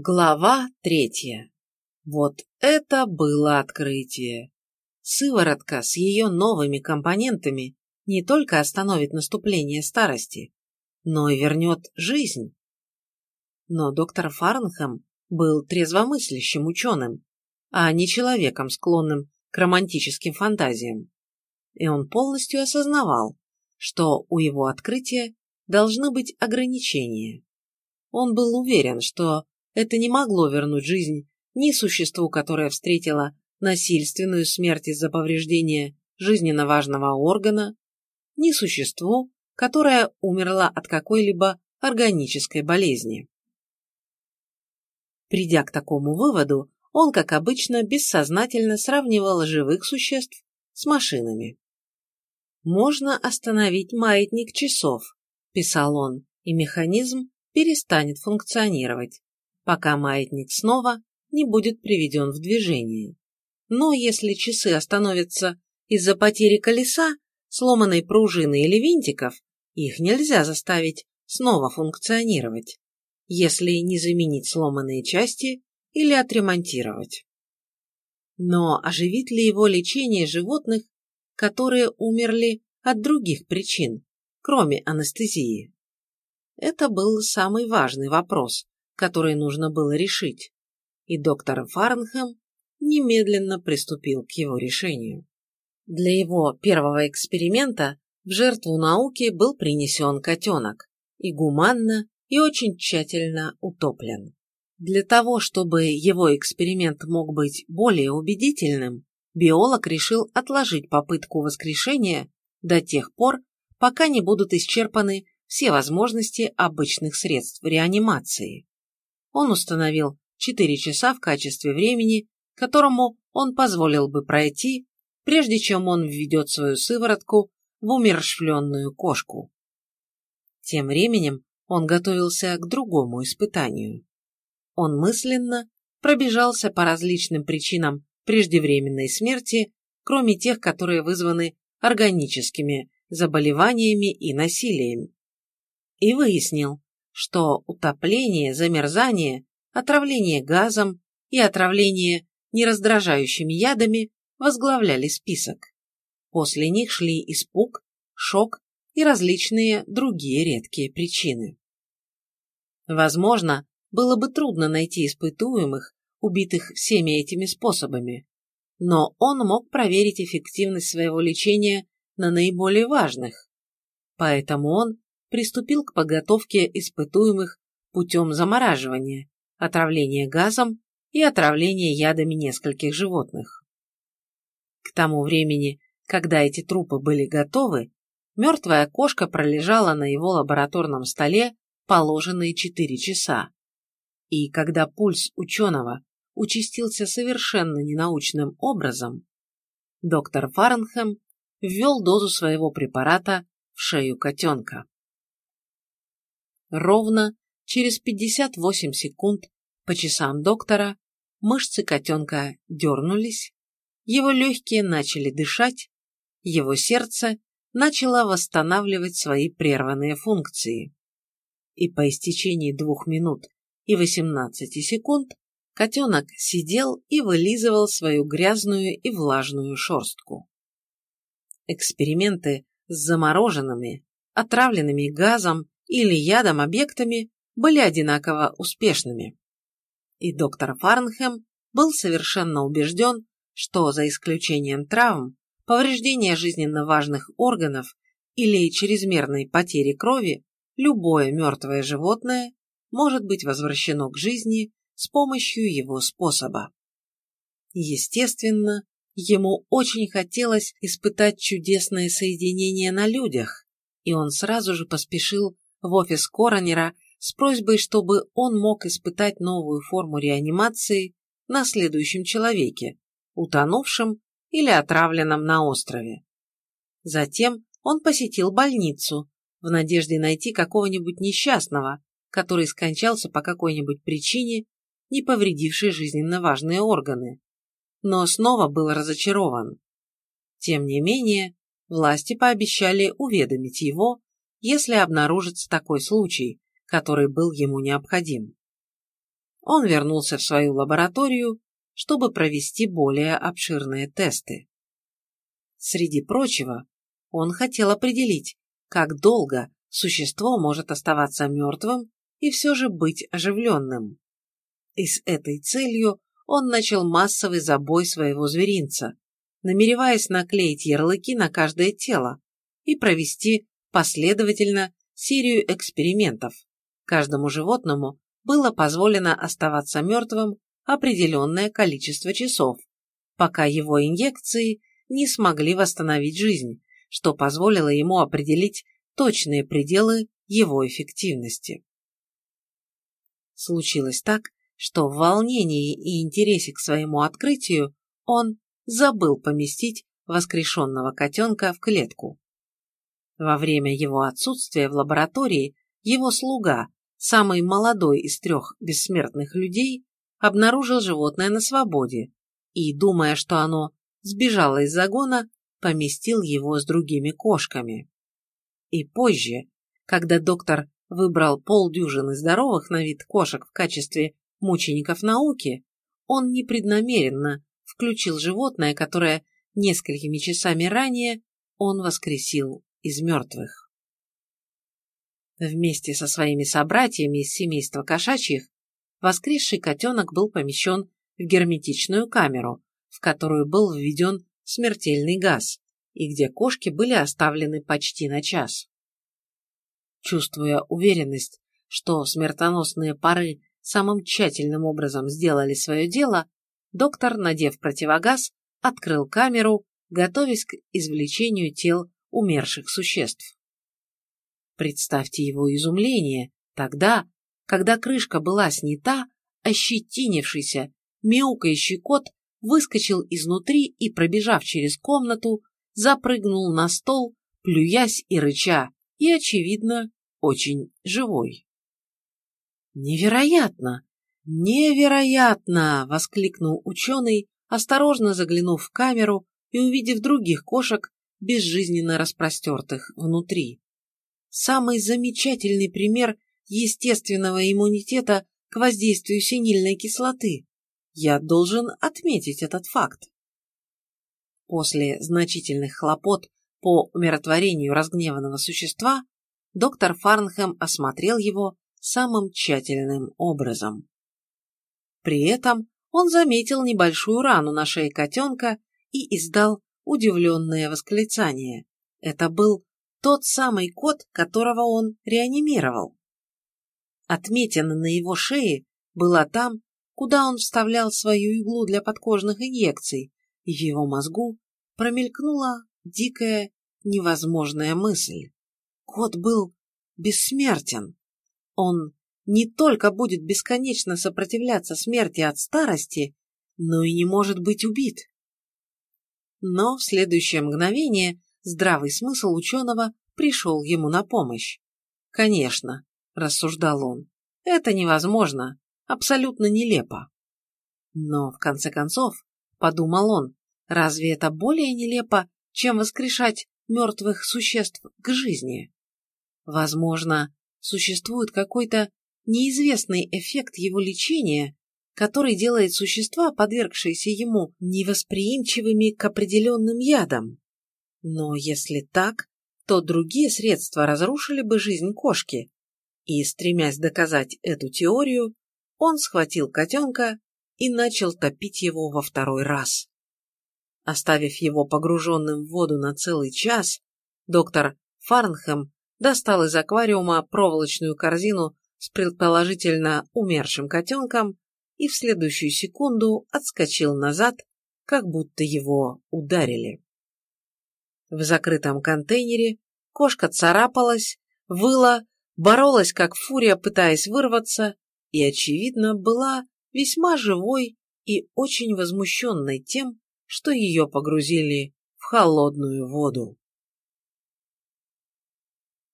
Глава третья. Вот это было открытие. Сыворотка с ее новыми компонентами не только остановит наступление старости, но и вернет жизнь. Но доктор Фарнхэм был трезвомыслящим ученым, а не человеком, склонным к романтическим фантазиям. И он полностью осознавал, что у его открытия должны быть ограничения. Он был уверен, что это не могло вернуть жизнь ни существу, которое встретило насильственную смерть из-за повреждения жизненно важного органа, ни существу, которое умерло от какой-либо органической болезни. Придя к такому выводу, он, как обычно, бессознательно сравнивал живых существ с машинами. «Можно остановить маятник часов», – писал он, – «и механизм перестанет функционировать пока маятник снова не будет приведен в движение. Но если часы остановятся из-за потери колеса, сломанной пружины или винтиков, их нельзя заставить снова функционировать, если не заменить сломанные части или отремонтировать. Но оживит ли его лечение животных, которые умерли от других причин, кроме анестезии? Это был самый важный вопрос, который нужно было решить, и доктор Фарнхэм немедленно приступил к его решению. Для его первого эксперимента в жертву науки был принесен котенок, и гуманно, и очень тщательно утоплен. Для того, чтобы его эксперимент мог быть более убедительным, биолог решил отложить попытку воскрешения до тех пор, пока не будут исчерпаны все возможности обычных средств реанимации он установил 4 часа в качестве времени, которому он позволил бы пройти, прежде чем он введет свою сыворотку в умершвленную кошку. Тем временем он готовился к другому испытанию. Он мысленно пробежался по различным причинам преждевременной смерти, кроме тех, которые вызваны органическими заболеваниями и насилием, и выяснил, что утопление, замерзание, отравление газом и отравление нераздражающими ядами возглавляли список. После них шли испуг, шок и различные другие редкие причины. Возможно, было бы трудно найти испытуемых, убитых всеми этими способами, но он мог проверить эффективность своего лечения на наиболее важных. Поэтому он приступил к подготовке испытуемых путем замораживания, отравления газом и отравления ядами нескольких животных. К тому времени, когда эти трупы были готовы, мертвая кошка пролежала на его лабораторном столе положенные 4 часа. И когда пульс ученого участился совершенно ненаучным образом, доктор Фарнхэм ввел дозу своего препарата в шею котенка. Ровно через 58 секунд по часам доктора мышцы котенка дернулись, его легкие начали дышать, его сердце начало восстанавливать свои прерванные функции. И по истечении двух минут и 18 секунд котенок сидел и вылизывал свою грязную и влажную шерстку. Эксперименты с замороженными, отравленными газом или ядом объектами были одинаково успешными. И доктор Фарнхэм был совершенно убежден, что за исключением травм, повреждения жизненно важных органов или чрезмерной потери крови, любое мертвое животное может быть возвращено к жизни с помощью его способа. Естественно, ему очень хотелось испытать чудесное соединение на людях, и он сразу же поспешил в офис Коронера с просьбой, чтобы он мог испытать новую форму реанимации на следующем человеке, утонувшем или отравленном на острове. Затем он посетил больницу в надежде найти какого-нибудь несчастного, который скончался по какой-нибудь причине, не повредившей жизненно важные органы, но снова был разочарован. Тем не менее, власти пообещали уведомить его если обнаружится такой случай, который был ему необходим. он вернулся в свою лабораторию, чтобы провести более обширные тесты. Среди прочего, он хотел определить, как долго существо может оставаться мертвым и все же быть оживленным. И с этой целью он начал массовый забой своего зверинца, намереваясь наклеить ярлыки на каждое тело и провести последовательно серию экспериментов. Каждому животному было позволено оставаться мертвым определенное количество часов, пока его инъекции не смогли восстановить жизнь, что позволило ему определить точные пределы его эффективности. Случилось так, что в волнении и интересе к своему открытию он забыл поместить воскрешенного котенка в клетку. Во время его отсутствия в лаборатории его слуга, самый молодой из трех бессмертных людей, обнаружил животное на свободе и, думая, что оно сбежало из загона, поместил его с другими кошками. И позже, когда доктор выбрал полдюжины здоровых на вид кошек в качестве мучеников науки, он непреднамеренно включил животное, которое несколькими часами ранее он воскресил из мертвых. Вместе со своими собратьями из семейства кошачьих воскресший котенок был помещен в герметичную камеру, в которую был введен смертельный газ, и где кошки были оставлены почти на час. Чувствуя уверенность, что смертоносные пары самым тщательным образом сделали свое дело, доктор, надев противогаз, открыл камеру, готовясь к извлечению тел умерших существ. Представьте его изумление тогда, когда крышка была снята, ощетинившийся, мяукающий кот выскочил изнутри и, пробежав через комнату, запрыгнул на стол, плюясь и рыча, и, очевидно, очень живой. «Невероятно! Невероятно!» — воскликнул ученый, осторожно заглянув в камеру и увидев других кошек, безжизненно распростертых внутри. Самый замечательный пример естественного иммунитета к воздействию синильной кислоты. Я должен отметить этот факт. После значительных хлопот по умиротворению разгневанного существа, доктор Фарнхэм осмотрел его самым тщательным образом. При этом он заметил небольшую рану на шее котенка и издал удивленное восклицание. Это был тот самый кот, которого он реанимировал. Отметина на его шее была там, куда он вставлял свою иглу для подкожных инъекций, и в его мозгу промелькнула дикая, невозможная мысль. Кот был бессмертен. Он не только будет бесконечно сопротивляться смерти от старости, но и не может быть убит. Но в следующее мгновение здравый смысл ученого пришел ему на помощь. Конечно, рассуждал он. Это невозможно, абсолютно нелепо. Но, в конце концов, подумал он, разве это более нелепо, чем воскрешать мертвых существ к жизни? Возможно, существует какой-то неизвестный эффект его лечения, который делает существа, подвергшиеся ему, невосприимчивыми к определенным ядам. Но если так, то другие средства разрушили бы жизнь кошки, и, стремясь доказать эту теорию, он схватил котенка и начал топить его во второй раз. Оставив его погруженным в воду на целый час, доктор Фарнхэм достал из аквариума проволочную корзину с предположительно умершим котенком и в следующую секунду отскочил назад, как будто его ударили. В закрытом контейнере кошка царапалась, выла боролась как фурия, пытаясь вырваться, и, очевидно, была весьма живой и очень возмущенной тем, что ее погрузили в холодную воду.